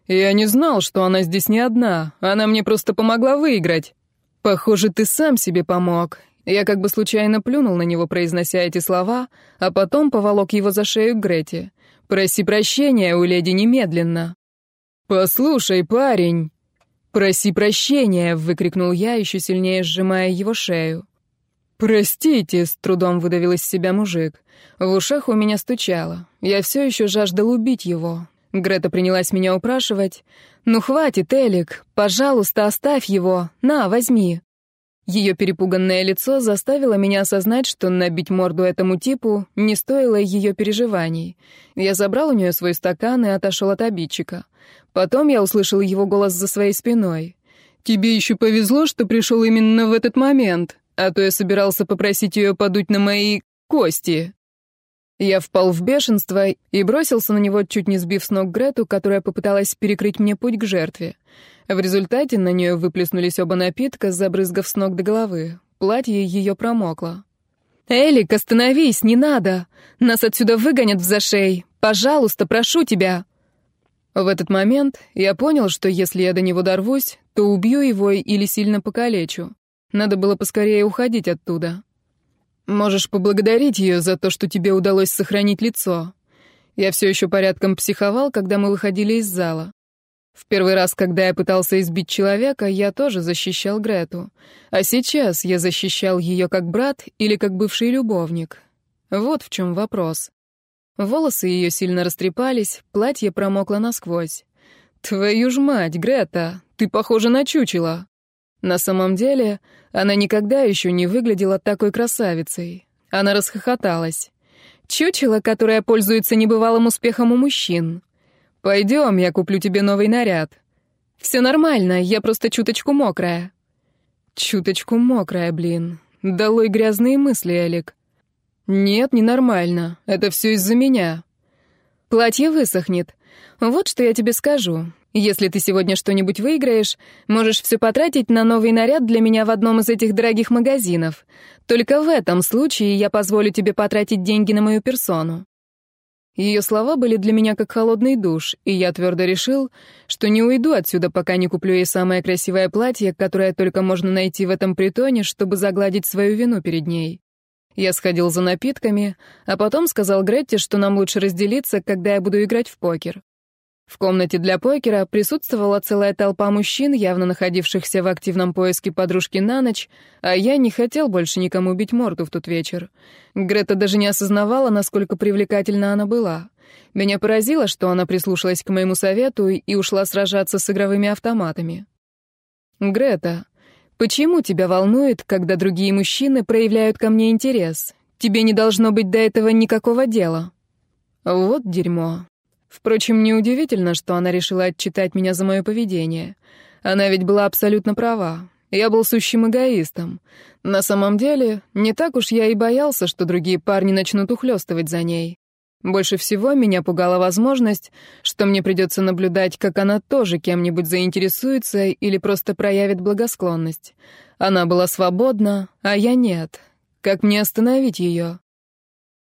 «Я не знал, что она здесь не одна. Она мне просто помогла выиграть». «Похоже, ты сам себе помог. Я как бы случайно плюнул на него, произнося эти слова, а потом поволок его за шею к Грете. «Проси прощения у леди немедленно». «Послушай, парень!» «Проси прощения!» — выкрикнул я, еще сильнее сжимая его шею. «Простите!» — с трудом выдавил из себя мужик. В ушах у меня стучало. Я все еще жаждал убить его. Грета принялась меня упрашивать. «Ну хватит, Элик! Пожалуйста, оставь его! На, возьми!» Ее перепуганное лицо заставило меня осознать, что набить морду этому типу не стоило ее переживаний. Я забрал у нее свой стакан и отошел от обидчика. Потом я услышал его голос за своей спиной. «Тебе еще повезло, что пришел именно в этот момент, а то я собирался попросить ее подуть на мои кости». Я впал в бешенство и бросился на него, чуть не сбив с ног Грету, которая попыталась перекрыть мне путь к жертве. В результате на нее выплеснулись оба напитка, забрызгав с ног до головы. Платье ее промокло. «Элик, остановись, не надо! Нас отсюда выгонят в зашей! Пожалуйста, прошу тебя!» В этот момент я понял, что если я до него дорвусь, то убью его или сильно покалечу. Надо было поскорее уходить оттуда. Можешь поблагодарить ее за то, что тебе удалось сохранить лицо. Я все еще порядком психовал, когда мы выходили из зала. В первый раз, когда я пытался избить человека, я тоже защищал Грету. А сейчас я защищал ее как брат или как бывший любовник. Вот в чем вопрос. Волосы ее сильно растрепались, платье промокло насквозь. «Твою ж мать, Грета, ты похожа на чучело!» На самом деле, она никогда еще не выглядела такой красавицей. Она расхохоталась. «Чучело, которое пользуется небывалым успехом у мужчин. Пойдем, я куплю тебе новый наряд. Все нормально, я просто чуточку мокрая. Чуточку мокрая, блин. Долой грязные мысли, Элик. Нет, ненормально. Это все из-за меня. Платье высохнет. Вот что я тебе скажу. Если ты сегодня что-нибудь выиграешь, можешь все потратить на новый наряд для меня в одном из этих дорогих магазинов. Только в этом случае я позволю тебе потратить деньги на мою персону. Ее слова были для меня как холодный душ, и я твердо решил, что не уйду отсюда, пока не куплю ей самое красивое платье, которое только можно найти в этом притоне, чтобы загладить свою вину перед ней. Я сходил за напитками, а потом сказал Гретте, что нам лучше разделиться, когда я буду играть в покер. В комнате для покера присутствовала целая толпа мужчин, явно находившихся в активном поиске подружки на ночь, а я не хотел больше никому бить морду в тот вечер. Грета даже не осознавала, насколько привлекательна она была. Меня поразило, что она прислушалась к моему совету и ушла сражаться с игровыми автоматами. «Грета, почему тебя волнует, когда другие мужчины проявляют ко мне интерес? тебе не должно быть до этого никакого дела». Вот дерьмо. Впрочем, неудивительно, что она решила отчитать меня за мое поведение. Она ведь была абсолютно права. Я был сущим эгоистом. На самом деле, не так уж я и боялся, что другие парни начнут ухлёстывать за ней. Больше всего меня пугала возможность, что мне придется наблюдать, как она тоже кем-нибудь заинтересуется или просто проявит благосклонность. Она была свободна, а я нет. Как мне остановить ее?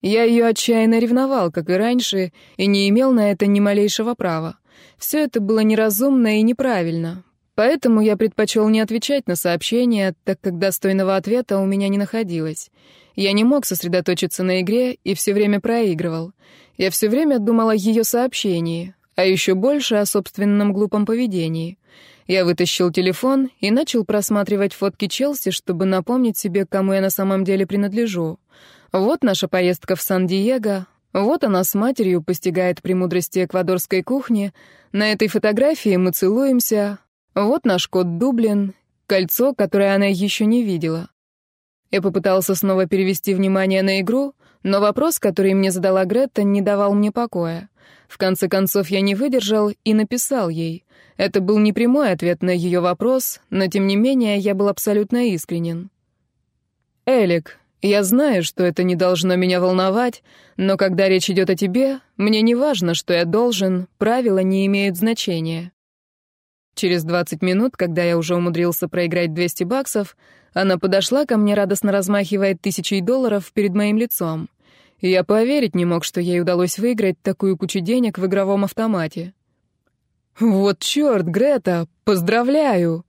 Я ее отчаянно ревновал, как и раньше, и не имел на это ни малейшего права. Все это было неразумно и неправильно. Поэтому я предпочел не отвечать на сообщения, так как достойного ответа у меня не находилось. Я не мог сосредоточиться на игре и все время проигрывал. Я все время думал о ее сообщении, а еще больше о собственном глупом поведении. Я вытащил телефон и начал просматривать фотки Челси, чтобы напомнить себе, кому я на самом деле принадлежу. Вот наша поездка в Сан-Диего, вот она с матерью постигает премудрости эквадорской кухни, на этой фотографии мы целуемся, вот наш кот Дублин, кольцо, которое она еще не видела. Я попытался снова перевести внимание на игру, но вопрос, который мне задала Гретта, не давал мне покоя. В конце концов, я не выдержал и написал ей. Это был не прямой ответ на ее вопрос, но тем не менее я был абсолютно искренен. «Элик, я знаю, что это не должно меня волновать, но когда речь идет о тебе, мне не важно, что я должен, правила не имеют значения». Через 20 минут, когда я уже умудрился проиграть 200 баксов, она подошла ко мне, радостно размахивая тысячей долларов перед моим лицом. Я поверить не мог, что ей удалось выиграть такую кучу денег в игровом автомате. «Вот черт, Грета, поздравляю!»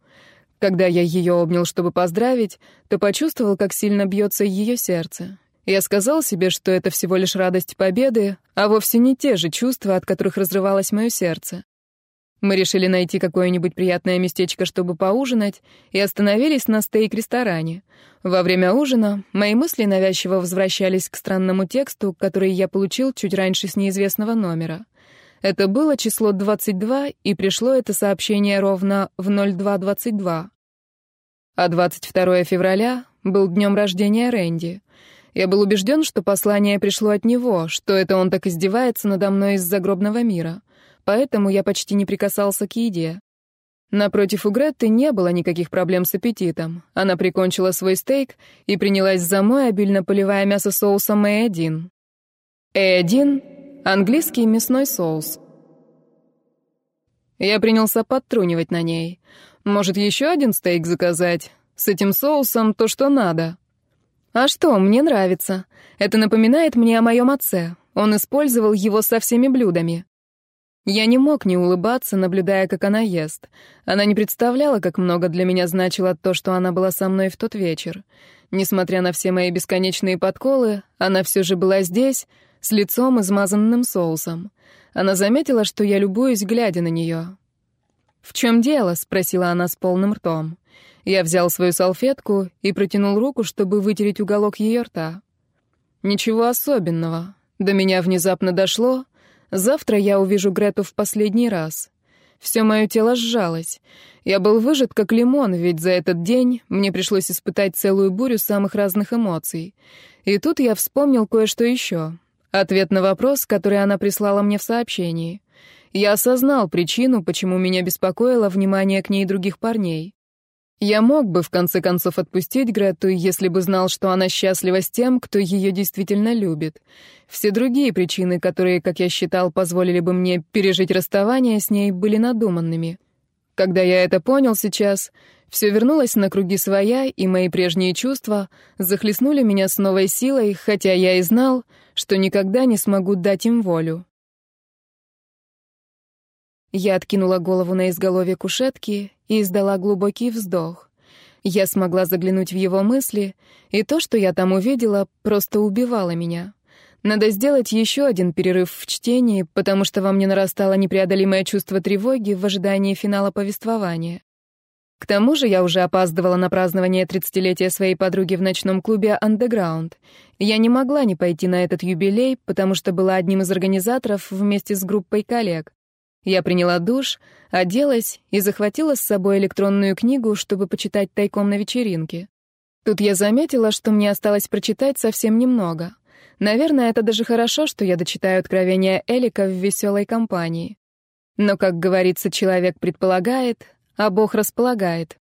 Когда я ее обнял, чтобы поздравить, то почувствовал, как сильно бьется ее сердце. Я сказал себе, что это всего лишь радость победы, а вовсе не те же чувства, от которых разрывалось мое сердце. Мы решили найти какое-нибудь приятное местечко, чтобы поужинать, и остановились на стейк-ресторане. Во время ужина мои мысли навязчиво возвращались к странному тексту, который я получил чуть раньше с неизвестного номера. Это было число 22, и пришло это сообщение ровно в 0222. А 22 февраля был днем рождения Рэнди. Я был убежден, что послание пришло от него, что это он так издевается надо мной из загробного мира поэтому я почти не прикасался к еде. Напротив, у Гретты не было никаких проблем с аппетитом. Она прикончила свой стейк и принялась за мой, обильно поливая мясо соусом А1. А1 — английский мясной соус. Я принялся подтрунивать на ней. Может, еще один стейк заказать? С этим соусом то, что надо. А что, мне нравится. Это напоминает мне о моем отце. Он использовал его со всеми блюдами. Я не мог не улыбаться, наблюдая, как она ест. Она не представляла, как много для меня значило то, что она была со мной в тот вечер. Несмотря на все мои бесконечные подколы, она все же была здесь, с лицом, измазанным соусом. Она заметила, что я любуюсь, глядя на нее. «В чем дело?» — спросила она с полным ртом. Я взял свою салфетку и протянул руку, чтобы вытереть уголок ее рта. Ничего особенного. До меня внезапно дошло, Завтра я увижу Грету в последний раз. Все мое тело сжалось. Я был выжат как лимон, ведь за этот день мне пришлось испытать целую бурю самых разных эмоций. И тут я вспомнил кое-что еще. Ответ на вопрос, который она прислала мне в сообщении. Я осознал причину, почему меня беспокоило внимание к ней других парней. Я мог бы, в конце концов, отпустить Грету, если бы знал, что она счастлива с тем, кто ее действительно любит. Все другие причины, которые, как я считал, позволили бы мне пережить расставание с ней, были надуманными. Когда я это понял сейчас, все вернулось на круги своя, и мои прежние чувства захлестнули меня с новой силой, хотя я и знал, что никогда не смогу дать им волю. Я откинула голову на изголовье кушетки и издала глубокий вздох. Я смогла заглянуть в его мысли, и то, что я там увидела, просто убивало меня. Надо сделать еще один перерыв в чтении, потому что во мне нарастало непреодолимое чувство тревоги в ожидании финала повествования. К тому же я уже опаздывала на празднование тридцатилетия своей подруги в ночном клубе «Андеграунд». Я не могла не пойти на этот юбилей, потому что была одним из организаторов вместе с группой коллег. Я приняла душ, оделась и захватила с собой электронную книгу, чтобы почитать тайком на вечеринке. Тут я заметила, что мне осталось прочитать совсем немного. Наверное, это даже хорошо, что я дочитаю откровения Элика в веселой компании. Но, как говорится, человек предполагает, а Бог располагает.